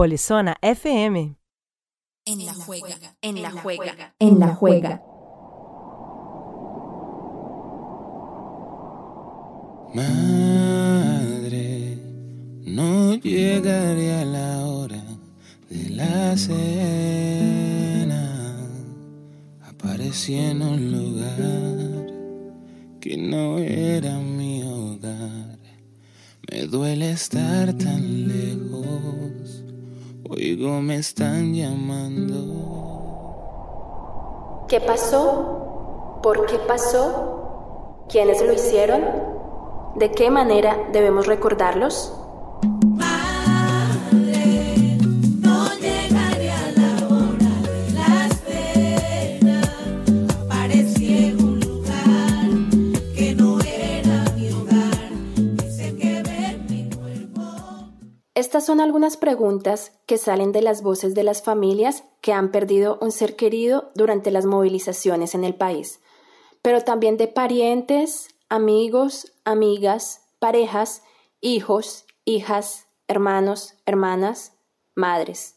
Polizona FM. En la juega, en la juega, en la juega. Madre, no llegaré a la hora de la cena. Aparecí en un lugar que no era mi hogar. Me duele estar tan lejos. Oigo, me están llamando. ¿Qué pasó? ¿Por qué pasó? ¿Quiénes lo hicieron? ¿De qué manera debemos recordarlos? Estas son algunas preguntas que salen de las voces de las familias que han perdido un ser querido durante las movilizaciones en el país, pero también de parientes, amigos, amigas, parejas, hijos, hijas, hermanos, hermanas, madres.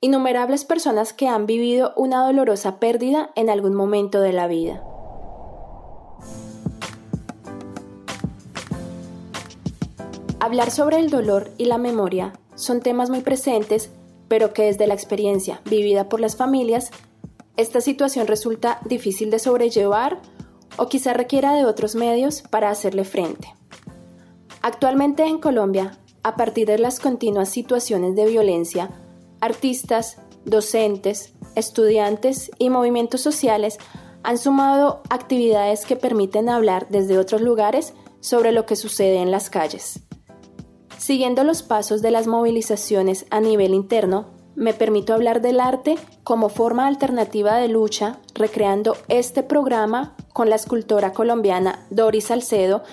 Innumerables personas que han vivido una dolorosa pérdida en algún momento de la vida. Hablar sobre el dolor y la memoria son temas muy presentes, pero que desde la experiencia vivida por las familias, esta situación resulta difícil de sobrellevar o quizá requiera de otros medios para hacerle frente. Actualmente en Colombia, a partir de las continuas situaciones de violencia, artistas, docentes, estudiantes y movimientos sociales han sumado actividades que permiten hablar desde otros lugares sobre lo que sucede en las calles. Siguiendo los pasos de las movilizaciones a nivel interno, me permito hablar del arte como forma alternativa de lucha, recreando este programa con la escultora colombiana Doris Salcedo,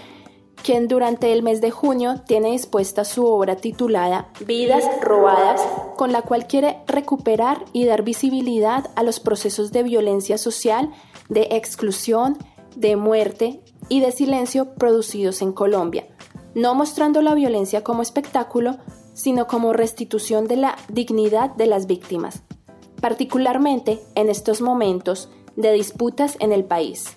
quien durante el mes de junio tiene dispuesta su obra titulada Vidas robadas, con la cual quiere recuperar y dar visibilidad a los procesos de violencia social, de exclusión, de muerte y de silencio producidos en Colombia, no mostrando la violencia como espectáculo, sino como restitución de la dignidad de las víctimas, particularmente en estos momentos de disputas en el país.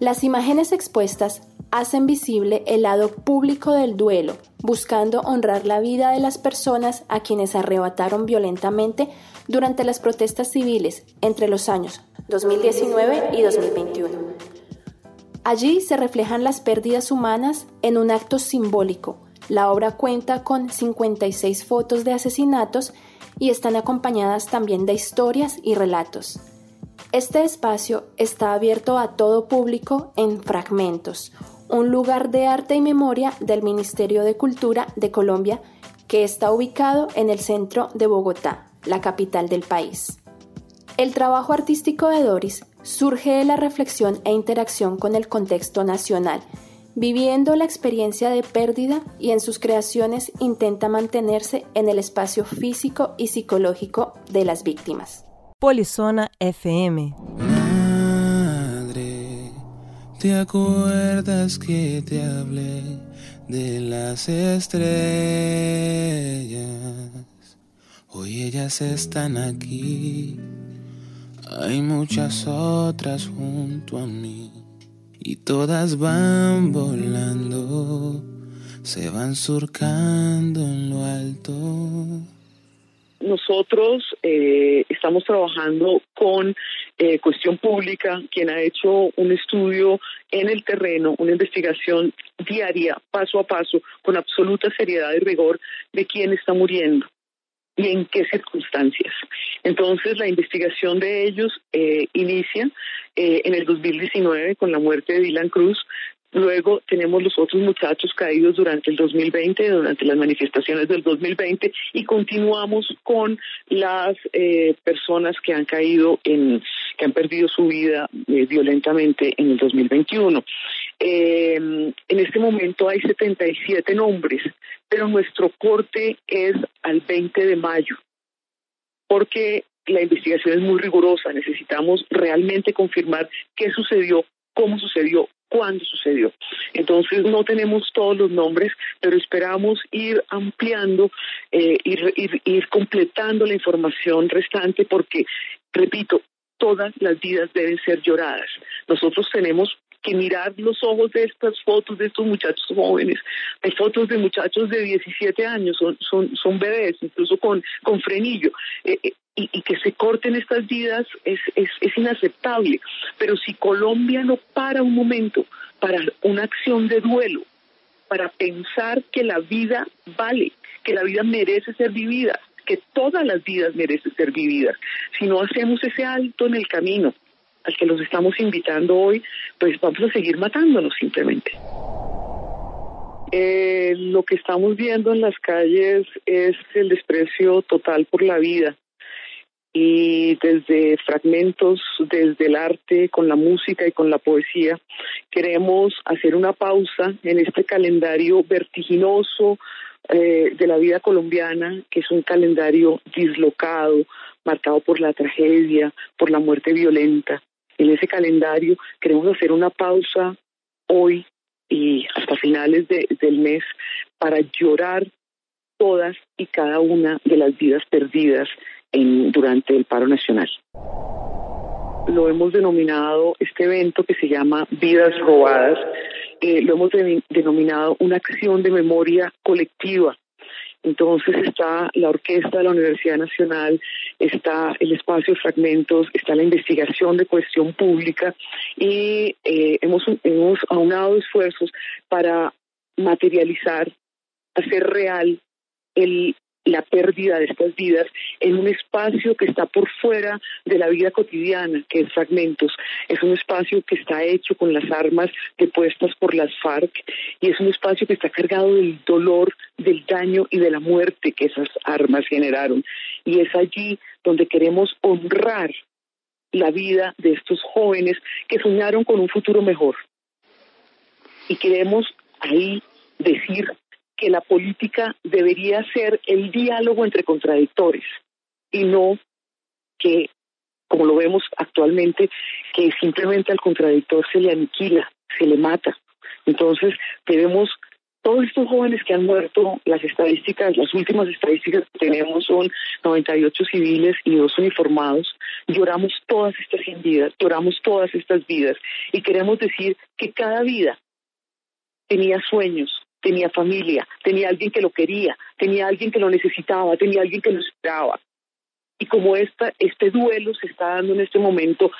Las imágenes expuestas hacen visible el lado público del duelo, buscando honrar la vida de las personas a quienes arrebataron violentamente durante las protestas civiles entre los años 2019 y 2021. Allí se reflejan las pérdidas humanas en un acto simbólico. La obra cuenta con 56 fotos de asesinatos y están acompañadas también de historias y relatos. Este espacio está abierto a todo público en Fragmentos, un lugar de arte y memoria del Ministerio de Cultura de Colombia que está ubicado en el centro de Bogotá, la capital del país. El trabajo artístico de Doris surge de la reflexión e interacción con el contexto nacional, viviendo la experiencia de pérdida y en sus creaciones intenta mantenerse en el espacio físico y psicológico de las víctimas. Polizona FM. Madre, ¿te acuerdas que te hablé de las estrellas? Hoy ellas están aquí. Hay muchas otras junto a mí y todas van volando, se van surcando en lo alto. Nosotros eh, estamos trabajando con eh, Cuestión Pública, quien ha hecho un estudio en el terreno, una investigación diaria, paso a paso, con absoluta seriedad y rigor de quién está muriendo y en qué circunstancias. Entonces, la investigación de ellos eh, inicia eh, en el 2019 con la muerte de Dylan Cruz, Luego tenemos los otros muchachos caídos durante el 2020, durante las manifestaciones del 2020 y continuamos con las eh, personas que han caído en, que han perdido su vida eh, violentamente en el 2021. Eh, en este momento hay 77 nombres, pero nuestro corte es al 20 de mayo, porque la investigación es muy rigurosa. Necesitamos realmente confirmar qué sucedió, cómo sucedió, cuándo sucedió. Entonces no tenemos todos los nombres, pero esperamos ir ampliando, eh, ir, ir, completando la información restante porque, repito, todas las vidas deben ser lloradas. Nosotros tenemos que mirar los ojos de estas fotos de estos muchachos jóvenes. Hay fotos de muchachos de 17 años, son, son, son bebés, incluso con, con frenillo. Eh, eh, y, que se corten estas vidas es, es inaceptable. Pero si Colombia no para un momento para una acción de duelo, para pensar que la vida vale, que la vida merece ser vivida, que todas las vidas merecen ser vividas. Si no hacemos ese alto en el camino al que los estamos invitando hoy, pues vamos a seguir matándonos simplemente. Eh, lo que estamos viendo en las calles es el desprecio total por la vida y desde fragmentos, desde el arte, con la música y con la poesía, queremos hacer una pausa en este calendario vertiginoso eh, de la vida colombiana, que es un calendario dislocado, marcado por la tragedia, por la muerte violenta. En ese calendario queremos hacer una pausa hoy y hasta finales de, del mes para llorar todas y cada una de las vidas perdidas en, durante el paro nacional. Lo hemos denominado este evento que se llama Vidas Robadas, eh, lo hemos de, denominado una acción de memoria colectiva. Entonces está la orquesta de la Universidad Nacional, está el espacio de fragmentos, está la investigación de cuestión pública y eh, hemos, hemos aunado esfuerzos para materializar, hacer real el, la pérdida de estas vidas en un espacio que está por fuera de la vida cotidiana, que es Fragmentos. Es un espacio que está hecho con las armas depuestas por las FARC y es un espacio que está cargado del dolor, del daño y de la muerte que esas armas generaron. Y es allí donde queremos honrar la vida de estos jóvenes que soñaron con un futuro mejor. Y queremos ahí decir que la política debería ser el diálogo entre contradictores y no que, como lo vemos actualmente, que simplemente al contradictor se le aniquila, se le mata. Entonces, debemos, todos estos jóvenes que han muerto, las estadísticas, las últimas estadísticas que tenemos son 98 civiles y dos uniformados. Lloramos todas estas vidas, lloramos todas estas vidas y queremos decir que cada vida tenía sueños, tenía familia, tenía alguien que lo quería, tenía alguien que lo necesitaba, tenía alguien que lo esperaba. Y como esta, este duelo se está dando en este momento,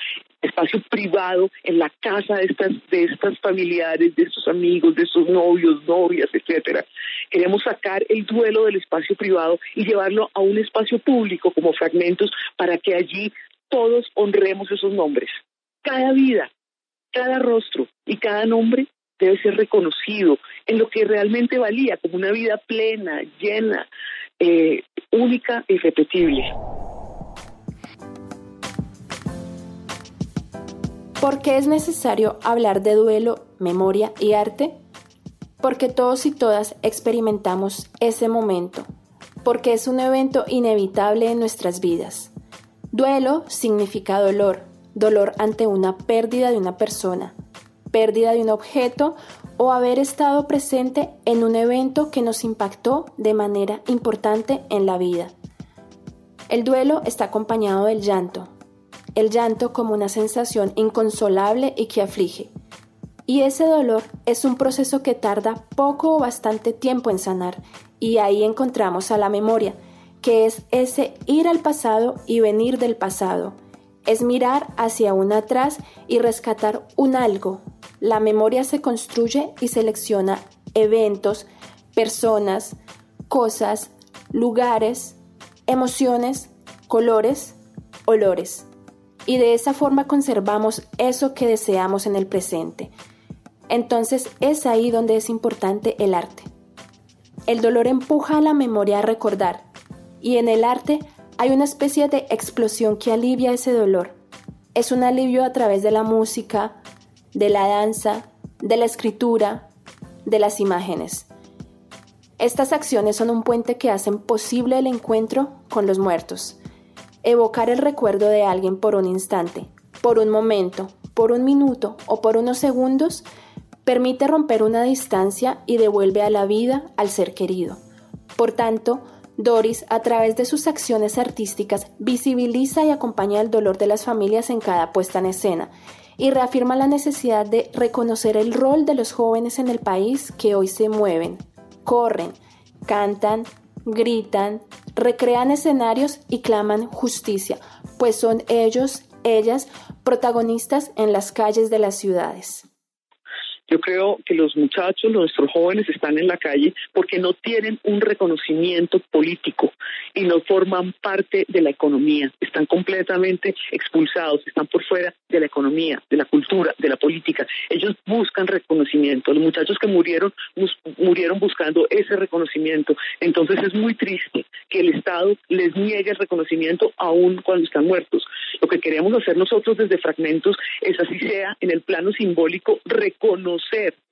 espacio privado, en la casa de estas, de estas familiares, de estos amigos, de estos novios, novias, etcétera, queremos sacar el duelo del espacio privado y llevarlo a un espacio público como fragmentos para que allí todos honremos esos nombres. Cada vida, cada rostro y cada nombre debe ser reconocido en lo que realmente valía, como una vida plena, llena, eh, única y repetible. ¿Por qué es necesario hablar de duelo, memoria y arte? Porque todos y todas experimentamos ese momento, porque es un evento inevitable en nuestras vidas. Duelo significa dolor, dolor ante una pérdida de una persona, pérdida de un objeto o haber estado presente en un evento que nos impactó de manera importante en la vida. El duelo está acompañado del llanto, el llanto como una sensación inconsolable y que aflige. Y ese dolor es un proceso que tarda poco o bastante tiempo en sanar, y ahí encontramos a la memoria, que es ese ir al pasado y venir del pasado, es mirar hacia un atrás y rescatar un algo, la memoria se construye y selecciona eventos, personas, cosas, lugares, emociones, colores, olores. Y de esa forma conservamos eso que deseamos en el presente. Entonces es ahí donde es importante el arte. El dolor empuja a la memoria a recordar, y en el arte hay una especie de explosión que alivia ese dolor. Es un alivio a través de la música, de la danza, de la escritura, de las imágenes. Estas acciones son un puente que hacen posible el encuentro con los muertos. Evocar el recuerdo de alguien por un instante, por un momento, por un minuto o por unos segundos, permite romper una distancia y devuelve a la vida al ser querido. Por tanto, Doris, a través de sus acciones artísticas, visibiliza y acompaña el dolor de las familias en cada puesta en escena y reafirma la necesidad de reconocer el rol de los jóvenes en el país que hoy se mueven, corren, cantan, gritan, recrean escenarios y claman justicia, pues son ellos, ellas, protagonistas en las calles de las ciudades. Yo creo que los muchachos, nuestros jóvenes están en la calle porque no tienen un reconocimiento político y no forman parte de la economía. Están completamente expulsados, están por fuera de la economía, de la cultura, de la política. Ellos buscan reconocimiento. Los muchachos que murieron murieron buscando ese reconocimiento. Entonces es muy triste que el Estado les niegue el reconocimiento aún cuando están muertos. Lo que queremos hacer nosotros desde Fragmentos es así sea en el plano simbólico reconocer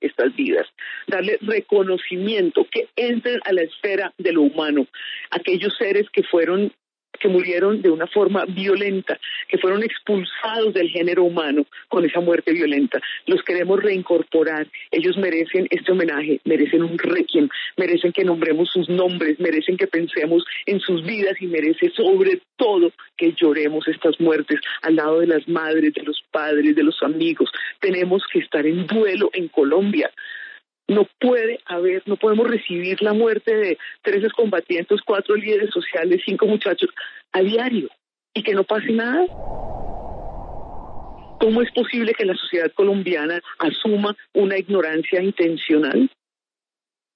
estas vidas, darle reconocimiento, que entren a la esfera de lo humano, aquellos seres que fueron que murieron de una forma violenta, que fueron expulsados del género humano con esa muerte violenta. Los queremos reincorporar. Ellos merecen este homenaje, merecen un requiem, merecen que nombremos sus nombres, merecen que pensemos en sus vidas y merece sobre todo que lloremos estas muertes al lado de las madres, de los padres, de los amigos. Tenemos que estar en duelo en Colombia. No puede haber, no podemos recibir la muerte de tres combatientes, cuatro líderes sociales, cinco muchachos a diario y que no pase nada. ¿Cómo es posible que la sociedad colombiana asuma una ignorancia intencional?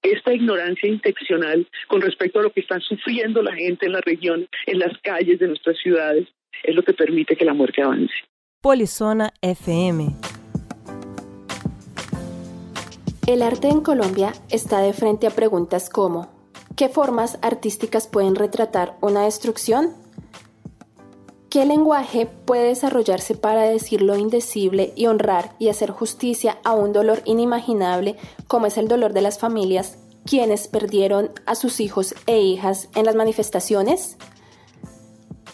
Esta ignorancia intencional con respecto a lo que está sufriendo la gente en la región, en las calles de nuestras ciudades, es lo que permite que la muerte avance. Polizona FM el arte en Colombia está de frente a preguntas como ¿qué formas artísticas pueden retratar una destrucción? ¿Qué lenguaje puede desarrollarse para decir lo indecible y honrar y hacer justicia a un dolor inimaginable como es el dolor de las familias quienes perdieron a sus hijos e hijas en las manifestaciones?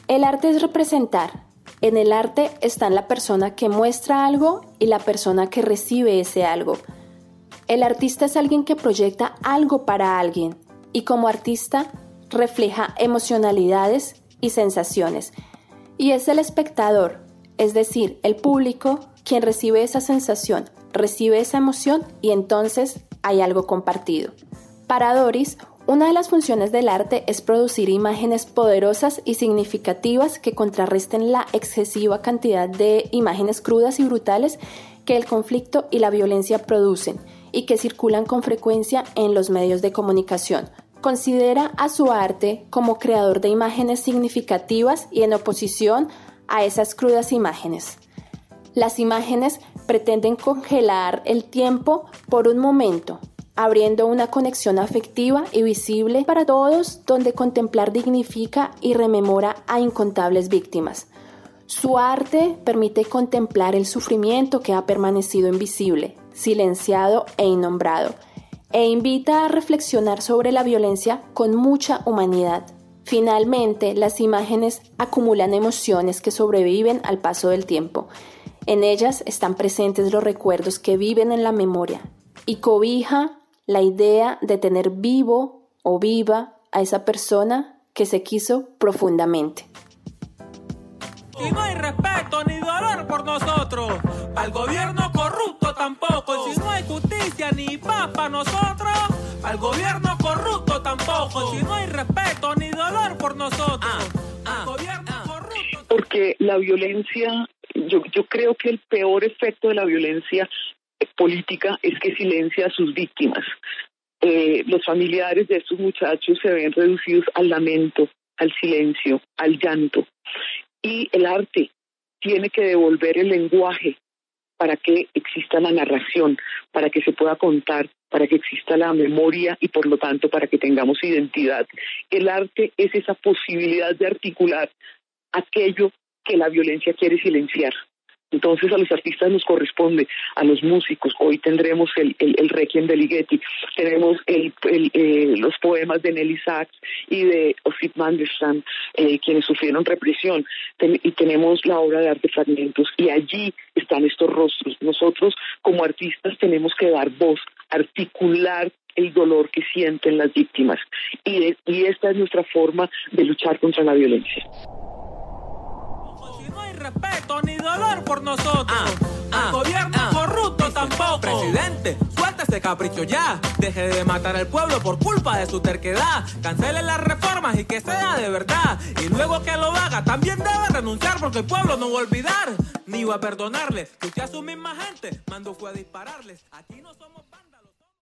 El arte es representar. En el arte están la persona que muestra algo y la persona que recibe ese algo. El artista es alguien que proyecta algo para alguien y como artista refleja emocionalidades y sensaciones. Y es el espectador, es decir, el público, quien recibe esa sensación, recibe esa emoción y entonces hay algo compartido. Para Doris, una de las funciones del arte es producir imágenes poderosas y significativas que contrarresten la excesiva cantidad de imágenes crudas y brutales que el conflicto y la violencia producen y que circulan con frecuencia en los medios de comunicación. Considera a su arte como creador de imágenes significativas y en oposición a esas crudas imágenes. Las imágenes pretenden congelar el tiempo por un momento, abriendo una conexión afectiva y visible para todos donde contemplar dignifica y rememora a incontables víctimas. Su arte permite contemplar el sufrimiento que ha permanecido invisible, silenciado e innombrado, e invita a reflexionar sobre la violencia con mucha humanidad. Finalmente, las imágenes acumulan emociones que sobreviven al paso del tiempo. En ellas están presentes los recuerdos que viven en la memoria y cobija la idea de tener vivo o viva a esa persona que se quiso profundamente. Y no hay respeto ni dolor por nosotros, al gobierno corrupto tampoco. Si no hay justicia ni paz para nosotros, al gobierno corrupto tampoco. Si no hay respeto ni dolor por nosotros, ah, ah, al gobierno ah. corrupto. Porque la violencia, yo, yo creo que el peor efecto de la violencia política es que silencia a sus víctimas. Eh, los familiares de estos muchachos se ven reducidos al lamento, al silencio, al llanto y el arte tiene que devolver el lenguaje para que exista la narración, para que se pueda contar, para que exista la memoria y por lo tanto para que tengamos identidad. El arte es esa posibilidad de articular aquello que la violencia quiere silenciar. Entonces a los artistas nos corresponde, a los músicos, hoy tendremos el, el, el Requiem de Ligeti, tenemos el, eh, los poemas de Nelly Sachs y de Osip Mandelstam, eh, quienes sufrieron represión, y tenemos la obra de arte fragmentos, y allí están estos rostros. Nosotros como artistas tenemos que dar voz, articular el dolor que sienten las víctimas, y, y esta es nuestra forma de luchar contra la violencia respeto ni dolor por nosotros. Ah, ah, gobierno ah. corrupto tampoco. Presidente, suelta ese capricho ya. Deje de matar al pueblo por culpa de su terquedad. Cancele las reformas y que sea de verdad. Y luego que lo haga, también debe renunciar porque el pueblo no va a olvidar ni va a perdonarle. Que usted a su misma gente mandó fue a dispararles. Aquí no somos